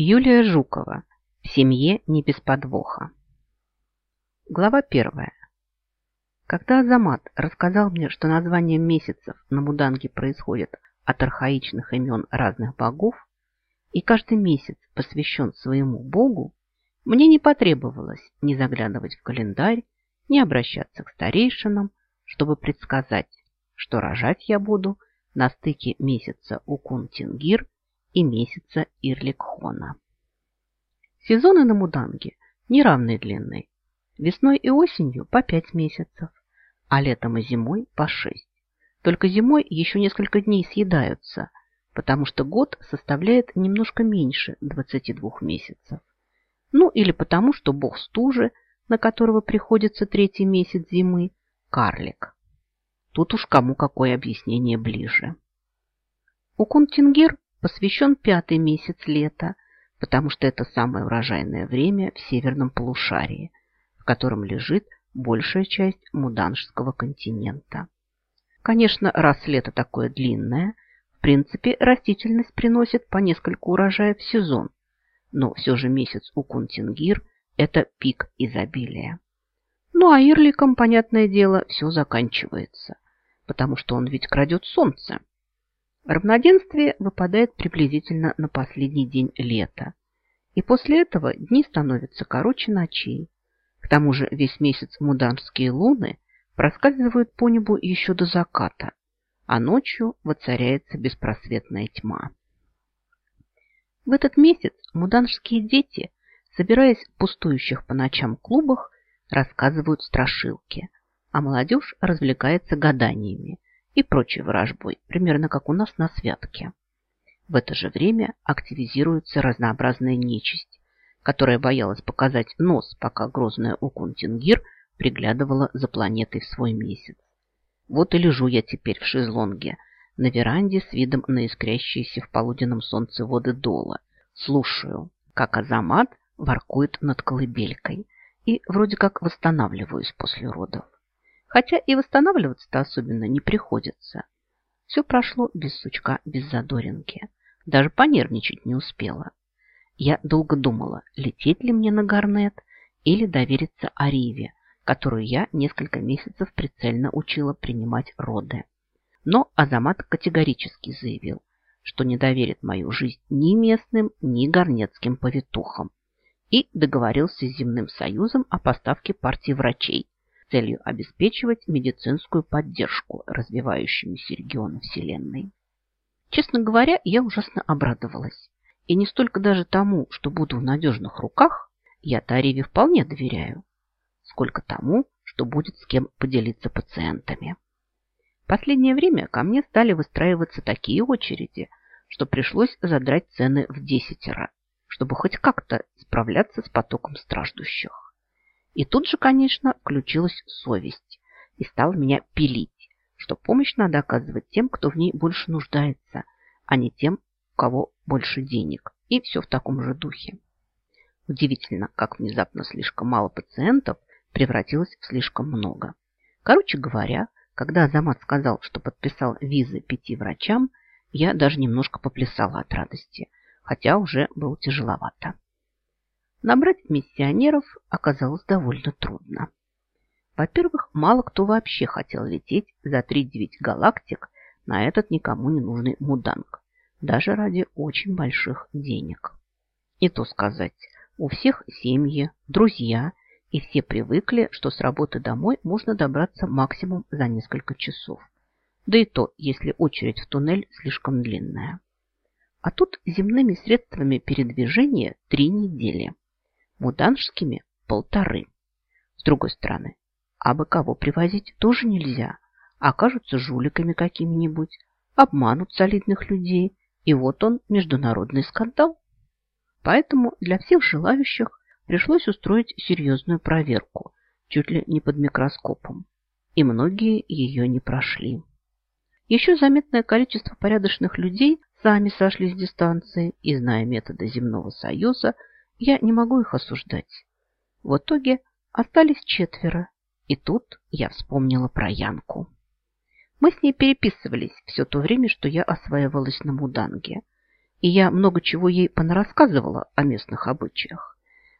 Юлия Жукова. В семье не без подвоха. Глава первая. Когда Азамат рассказал мне, что название месяцев на Муданге происходит от архаичных имен разных богов, и каждый месяц посвящен своему богу, мне не потребовалось ни заглядывать в календарь, ни обращаться к старейшинам, чтобы предсказать, что рожать я буду на стыке месяца Укун-Тингир и месяца Ирликхона. Сезоны на Муданге неравной длины. Весной и осенью по пять месяцев, а летом и зимой по шесть. Только зимой еще несколько дней съедаются, потому что год составляет немножко меньше 22 месяцев. Ну или потому, что бог стужи, на которого приходится третий месяц зимы, карлик. Тут уж кому какое объяснение ближе. У Кунтингир посвящен пятый месяц лета, потому что это самое урожайное время в северном полушарии, в котором лежит большая часть Муданжского континента. Конечно, раз лето такое длинное, в принципе, растительность приносит по несколько урожаев в сезон, но все же месяц у Кунтингир – это пик изобилия. Ну а Ирликом, понятное дело, все заканчивается, потому что он ведь крадет солнце. Равноденствие выпадает приблизительно на последний день лета. И после этого дни становятся короче ночей. К тому же весь месяц муданские луны проскальзывают по небу еще до заката, а ночью воцаряется беспросветная тьма. В этот месяц муданские дети, собираясь в пустующих по ночам клубах, рассказывают страшилки, а молодежь развлекается гаданиями, и прочей ворожбой, примерно как у нас на святке. В это же время активизируется разнообразная нечисть, которая боялась показать нос, пока грозная Укунтингир приглядывала за планетой в свой месяц. Вот и лежу я теперь в шезлонге, на веранде с видом на искрящиеся в полуденном солнце воды дола. Слушаю, как Азамат воркует над колыбелькой, и вроде как восстанавливаюсь после родов. Хотя и восстанавливаться-то особенно не приходится. Все прошло без сучка, без задоринки. Даже понервничать не успела. Я долго думала, лететь ли мне на Гарнет или довериться Ариве, которую я несколько месяцев прицельно учила принимать роды. Но Азамат категорически заявил, что не доверит мою жизнь ни местным, ни горнецким повитухам и договорился с Земным Союзом о поставке партии врачей, целью обеспечивать медицинскую поддержку развивающемуся региону Вселенной. Честно говоря, я ужасно обрадовалась. И не столько даже тому, что буду в надежных руках, я Тариве вполне доверяю, сколько тому, что будет с кем поделиться пациентами. Последнее время ко мне стали выстраиваться такие очереди, что пришлось задрать цены в десятеро, чтобы хоть как-то справляться с потоком страждущих. И тут же, конечно, включилась совесть и стала меня пилить, что помощь надо оказывать тем, кто в ней больше нуждается, а не тем, у кого больше денег. И все в таком же духе. Удивительно, как внезапно слишком мало пациентов превратилось в слишком много. Короче говоря, когда Азамат сказал, что подписал визы пяти врачам, я даже немножко поплясала от радости, хотя уже было тяжеловато. Набрать миссионеров оказалось довольно трудно. Во-первых, мало кто вообще хотел лететь за 3-9 галактик на этот никому не нужный муданг, даже ради очень больших денег. И то сказать, у всех семьи, друзья, и все привыкли, что с работы домой можно добраться максимум за несколько часов. Да и то, если очередь в туннель слишком длинная. А тут земными средствами передвижения три недели – муданжскими – полторы. С другой стороны, абы кого привозить тоже нельзя. Окажутся жуликами какими-нибудь, обманут солидных людей, и вот он, международный скандал. Поэтому для всех желающих пришлось устроить серьезную проверку, чуть ли не под микроскопом. И многие ее не прошли. Еще заметное количество порядочных людей сами сошли с дистанции и, зная методы земного союза, я не могу их осуждать. В итоге остались четверо, и тут я вспомнила про Янку. Мы с ней переписывались все то время, что я осваивалась на Муданге. и я много чего ей понарассказывала о местных обычаях.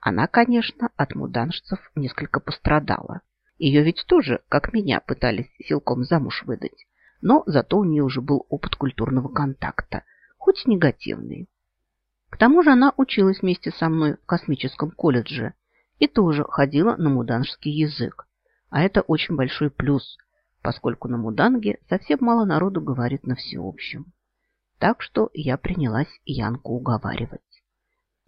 Она, конечно, от муданжцев несколько пострадала. Ее ведь тоже, как меня, пытались силком замуж выдать. Но зато у нее уже был опыт культурного контакта, хоть негативный. К тому же она училась вместе со мной в космическом колледже и тоже ходила на муданжский язык. А это очень большой плюс, поскольку на муданге совсем мало народу говорит на всеобщем. Так что я принялась Янку уговаривать.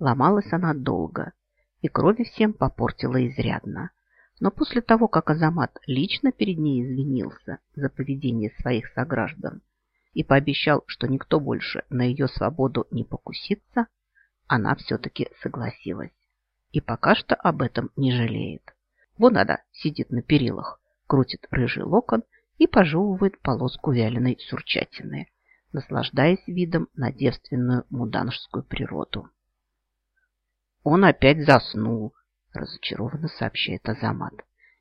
Ломалась она долго, и крови всем попортила изрядно. Но после того, как Азамат лично перед ней извинился за поведение своих сограждан и пообещал, что никто больше на ее свободу не покусится, она все-таки согласилась. И пока что об этом не жалеет. Вон она сидит на перилах, крутит рыжий локон и пожевывает полоску вяленой сурчатины наслаждаясь видом на девственную муданжскую природу. «Он опять заснул», – разочарованно сообщает Азамат.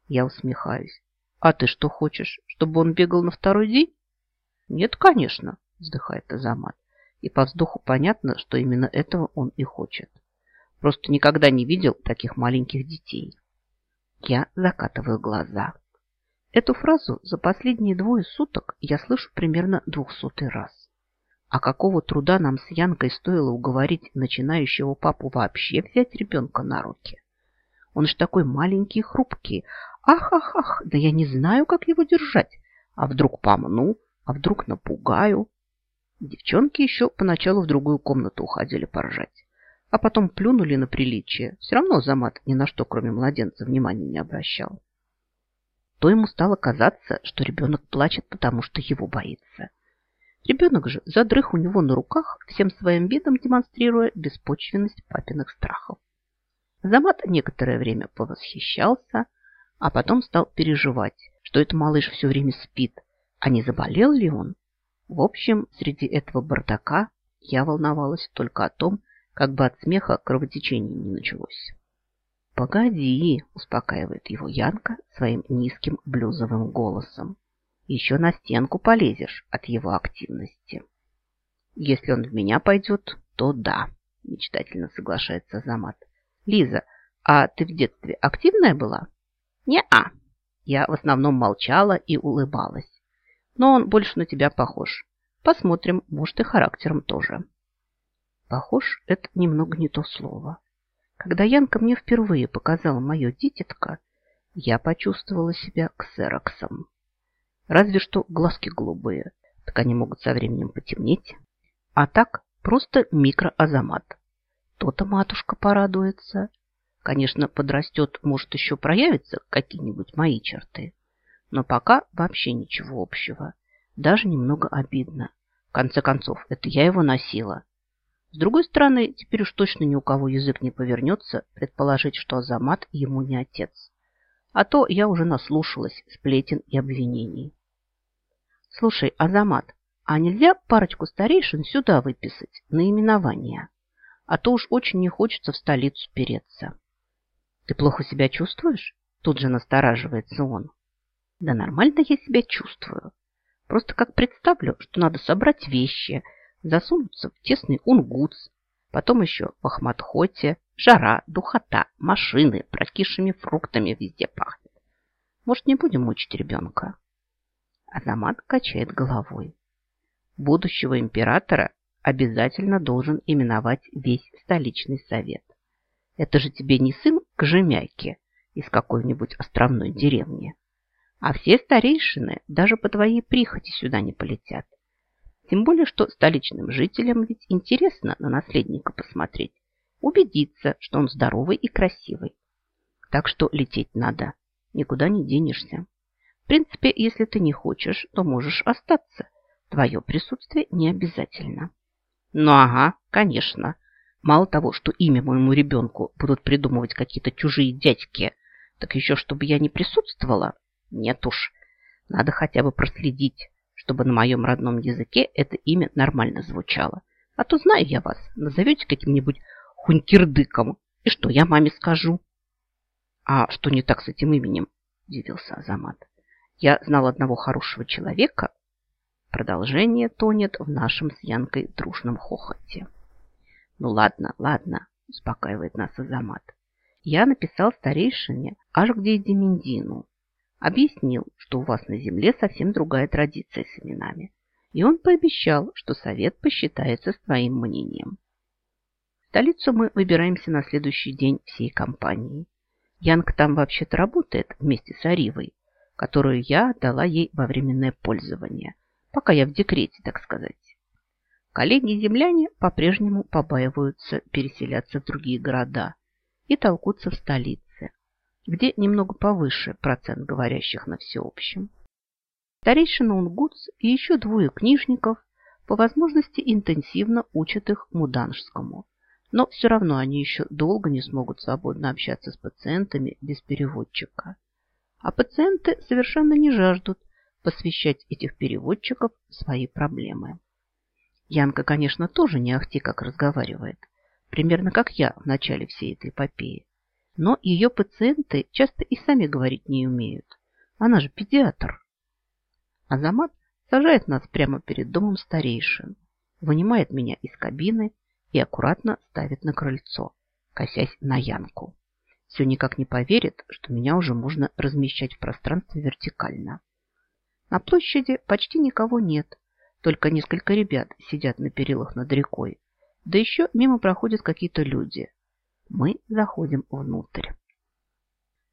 Я усмехаюсь. «А ты что хочешь, чтобы он бегал на второй день?» «Нет, конечно», – вздыхает Азамат. И по вздоху понятно, что именно этого он и хочет. Просто никогда не видел таких маленьких детей. Я закатываю глаза. Эту фразу за последние двое суток я слышу примерно двухсотый раз. А какого труда нам с Янкой стоило уговорить начинающего папу вообще взять ребенка на руки? Он ж такой маленький и хрупкий. Ах-ах-ах, да я не знаю, как его держать. А вдруг помну, а вдруг напугаю. Девчонки еще поначалу в другую комнату уходили поржать. А потом плюнули на приличие. Все равно Замат ни на что, кроме младенца, внимания не обращал. То ему стало казаться, что ребенок плачет, потому что его боится. Ребенок же задрых у него на руках, всем своим видом демонстрируя беспочвенность папиных страхов. Замат некоторое время повосхищался, а потом стал переживать, что этот малыш все время спит, а не заболел ли он. В общем, среди этого бардака я волновалась только о том, как бы от смеха кровотечение не началось. «Погоди», – успокаивает его Янка своим низким блюзовым голосом еще на стенку полезешь от его активности. Если он в меня пойдет, то да, мечтательно соглашается Замат. Лиза, а ты в детстве активная была? Не-а. Я в основном молчала и улыбалась. Но он больше на тебя похож. Посмотрим, может и характером тоже. Похож – это немного не то слово. Когда Янка мне впервые показала мое дитятко, я почувствовала себя ксероксом. Разве что глазки голубые. Так они могут со временем потемнеть. А так просто микроазомат. То-то матушка порадуется. Конечно, подрастет, может, еще проявятся какие-нибудь мои черты. Но пока вообще ничего общего. Даже немного обидно. В конце концов, это я его носила. С другой стороны, теперь уж точно ни у кого язык не повернется предположить, что Азамат ему не отец. А то я уже наслушалась сплетен и обвинений. Слушай, Азамат, а нельзя парочку старейшин сюда выписать, на именование? А то уж очень не хочется в столицу переться. Ты плохо себя чувствуешь? Тут же настораживается он. Да нормально я себя чувствую. Просто как представлю, что надо собрать вещи, засунуться в тесный унгутс, потом еще в Ахматхоте, жара, духота, машины, прокисшими фруктами везде пахнет. Может, не будем мучить ребенка? Азамат качает головой. Будущего императора обязательно должен именовать весь столичный совет. Это же тебе не сын Кожемяки из какой-нибудь островной деревни. А все старейшины даже по твоей прихоти сюда не полетят. Тем более, что столичным жителям ведь интересно на наследника посмотреть, убедиться, что он здоровый и красивый. Так что лететь надо, никуда не денешься принципе, если ты не хочешь, то можешь остаться. Твое присутствие не обязательно. Ну ага, конечно. Мало того, что имя моему ребенку будут придумывать какие-то чужие дядьки, так еще чтобы я не присутствовала? Нет уж. Надо хотя бы проследить, чтобы на моем родном языке это имя нормально звучало. А то знаю я вас, назовете каким-нибудь хунькирдыком. И что я маме скажу? А что не так с этим именем? Удивился Азамат. Я знал одного хорошего человека. Продолжение тонет в нашем с Янкой дружном хохоте. «Ну ладно, ладно», – успокаивает нас Азамат. «Я написал старейшине аж где Деминдину. Объяснил, что у вас на земле совсем другая традиция с именами. И он пообещал, что совет посчитается с твоим мнением. В столицу мы выбираемся на следующий день всей компанией. Янг там вообще-то работает вместе с Аривой, которую я дала ей во временное пользование, пока я в декрете, так сказать. Коллеги-земляне по-прежнему побаиваются переселяться в другие города и толкутся в столице, где немного повыше процент говорящих на всеобщем. Старейшина Унгутс и еще двое книжников по возможности интенсивно учат их муданжскому, но все равно они еще долго не смогут свободно общаться с пациентами без переводчика. А пациенты совершенно не жаждут посвящать этих переводчиков свои проблемы. Янка, конечно, тоже не ахти как разговаривает, примерно как я в начале всей этой эпопеи. Но ее пациенты часто и сами говорить не умеют. Она же педиатр. Азамат сажает нас прямо перед домом старейшин, вынимает меня из кабины и аккуратно ставит на крыльцо, косясь на Янку все никак не поверит, что меня уже можно размещать в пространстве вертикально. На площади почти никого нет, только несколько ребят сидят на перилах над рекой. Да еще мимо проходят какие-то люди. Мы заходим внутрь.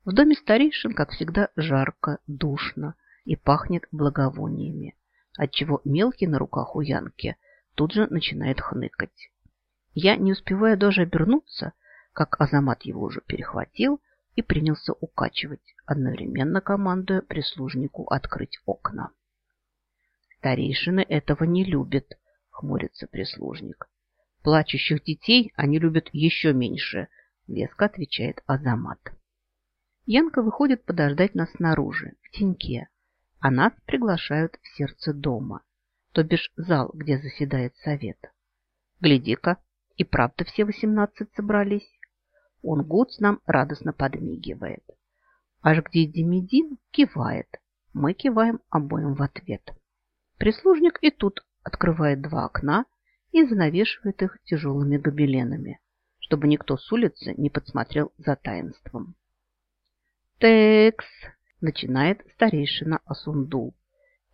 В доме старейшин, как всегда, жарко, душно и пахнет благовониями, отчего мелкий на руках у Янки тут же начинает хныкать. Я не успеваю даже обернуться, как Азамат его уже перехватил и принялся укачивать, одновременно командуя прислужнику открыть окна. Старейшины этого не любят, хмурится прислужник. Плачущих детей они любят еще меньше, веско отвечает Азамат. Янка выходит подождать нас снаружи, в теньке, а нас приглашают в сердце дома, то бишь зал, где заседает совет. Гляди-ка, и правда все восемнадцать собрались. Он Гуц нам радостно подмигивает. Аж где Демидин кивает. Мы киваем обоим в ответ. Прислужник и тут открывает два окна и занавешивает их тяжелыми гобеленами, чтобы никто с улицы не подсмотрел за таинством. «Текс!» – начинает старейшина Асундул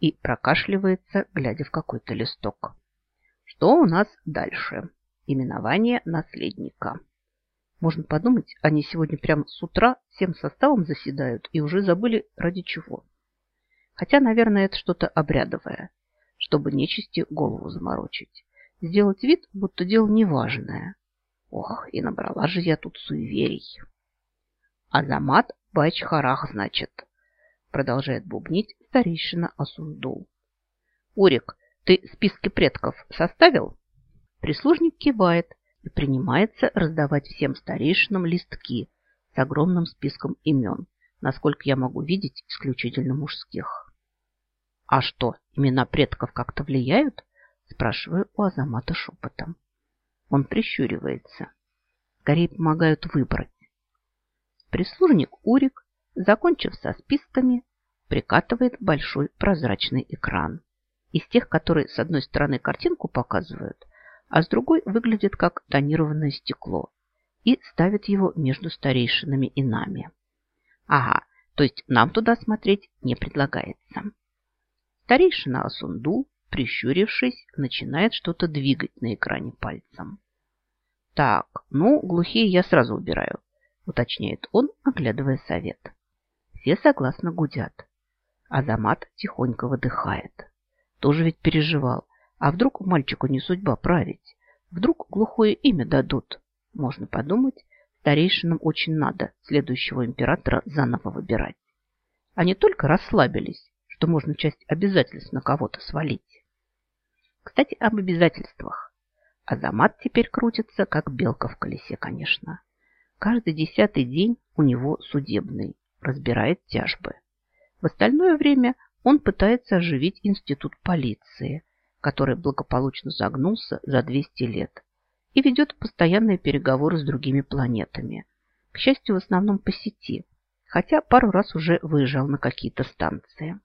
и прокашливается, глядя в какой-то листок. Что у нас дальше? Именование наследника. Можно подумать, они сегодня прямо с утра всем составом заседают и уже забыли ради чего. Хотя, наверное, это что-то обрядовое, чтобы нечисти голову заморочить. Сделать вид, будто дело неважное. Ох, и набрала же я тут суеверий. Азамат Бачхарах, значит, продолжает бубнить старейшина Асундул. Урик, ты списки предков составил? Прислужник кивает, и принимается раздавать всем старейшинам листки с огромным списком имен, насколько я могу видеть, исключительно мужских. «А что, имена предков как-то влияют?» – спрашиваю у Азамата шепотом. Он прищуривается. Скорее помогают выбрать. Прислужник Урик, закончив со списками, прикатывает большой прозрачный экран. Из тех, которые с одной стороны картинку показывают, а с другой выглядит как тонированное стекло и ставит его между старейшинами и нами. Ага, то есть нам туда смотреть не предлагается. Старейшина Асунду, прищурившись, начинает что-то двигать на экране пальцем. Так, ну, глухие я сразу убираю, уточняет он, оглядывая совет. Все согласно гудят. Азамат тихонько выдыхает. Тоже ведь переживал, а вдруг мальчику не судьба править? Вдруг глухое имя дадут? Можно подумать, старейшинам очень надо следующего императора заново выбирать. Они только расслабились, что можно часть обязательств на кого-то свалить. Кстати, об обязательствах. Азамат теперь крутится, как белка в колесе, конечно. Каждый десятый день у него судебный, разбирает тяжбы. В остальное время он пытается оживить институт полиции – который благополучно загнулся за 200 лет и ведет постоянные переговоры с другими планетами. К счастью, в основном по сети, хотя пару раз уже выезжал на какие-то станции.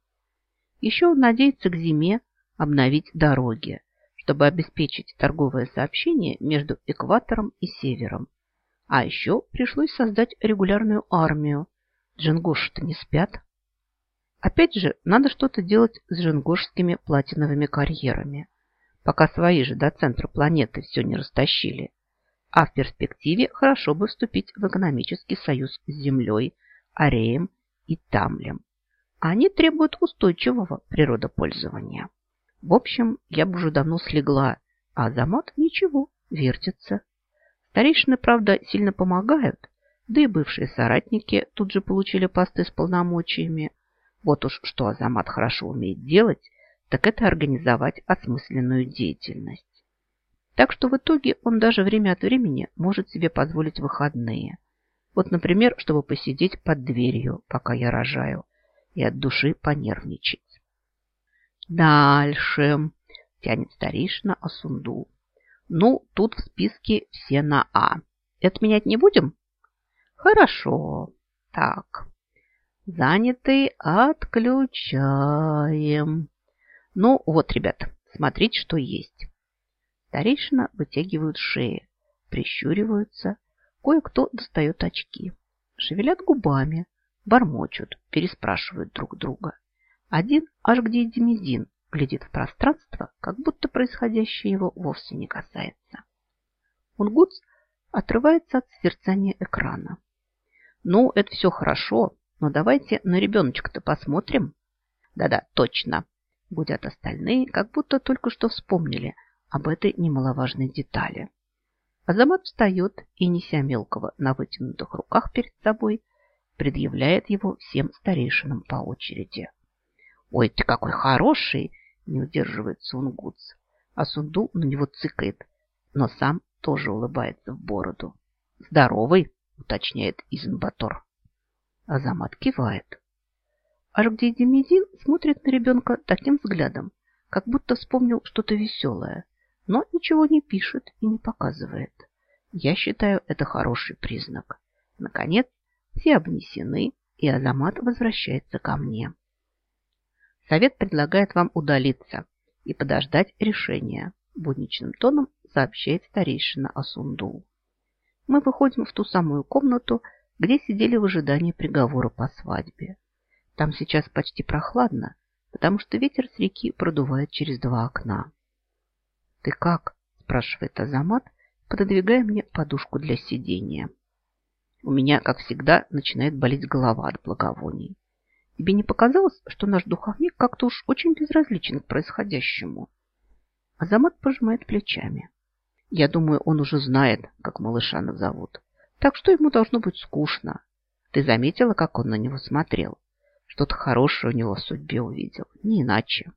Еще он надеется к зиме обновить дороги, чтобы обеспечить торговое сообщение между экватором и севером. А еще пришлось создать регулярную армию. Джингоши-то не спят. Опять же, надо что-то делать с джингошскими платиновыми карьерами, пока свои же до центра планеты все не растащили. А в перспективе хорошо бы вступить в экономический союз с Землей, Ареем и Тамлем. Они требуют устойчивого природопользования. В общем, я бы уже давно слегла, а Азамат ничего, вертится. Старейшины, правда, сильно помогают, да и бывшие соратники тут же получили посты с полномочиями. Вот уж что Азамат хорошо умеет делать, так это организовать осмысленную деятельность. Так что в итоге он даже время от времени может себе позволить выходные. Вот, например, чтобы посидеть под дверью, пока я рожаю, и от души понервничать. Дальше, тянет старейшина Асунду. Ну, тут в списке все на А. Это менять не будем? Хорошо. Так. Занятый отключаем. Ну, вот, ребят, смотрите, что есть. Старейшина вытягивают шеи, прищуриваются. Кое-кто достает очки. Шевелят губами, бормочут, переспрашивают друг друга. Один аж где Демидин глядит в пространство, как будто происходящее его вовсе не касается. Унгутс отрывается от созерцания экрана. Ну, это все хорошо, но давайте на ребеночка-то посмотрим. Да-да, точно. Будят остальные, как будто только что вспомнили об этой немаловажной детали. Азамат встает и, неся мелкого на вытянутых руках перед собой, предъявляет его всем старейшинам по очереди. «Ой, ты какой хороший!» – не удерживает Сунгутс. А Сунду на него цыкает, но сам тоже улыбается в бороду. «Здоровый!» – уточняет Изенбатор. Азамат кивает. Аж-где Демидин смотрит на ребенка таким взглядом, как будто вспомнил что-то веселое, но ничего не пишет и не показывает. Я считаю, это хороший признак. Наконец, все обнесены, и Азамат возвращается ко мне. Совет предлагает вам удалиться и подождать решения. Будничным тоном сообщает старейшина Асунду. Мы выходим в ту самую комнату, где сидели в ожидании приговора по свадьбе. Там сейчас почти прохладно, потому что ветер с реки продувает через два окна. «Ты как?» – спрашивает Азамат, пододвигая мне подушку для сидения. У меня, как всегда, начинает болеть голова от благовоний. Тебе не показалось, что наш духовник как-то уж очень безразличен к происходящему? Азамат пожимает плечами. Я думаю, он уже знает, как малыша назовут. Так что ему должно быть скучно. Ты заметила, как он на него смотрел? Что-то хорошее у него в судьбе увидел. Не иначе.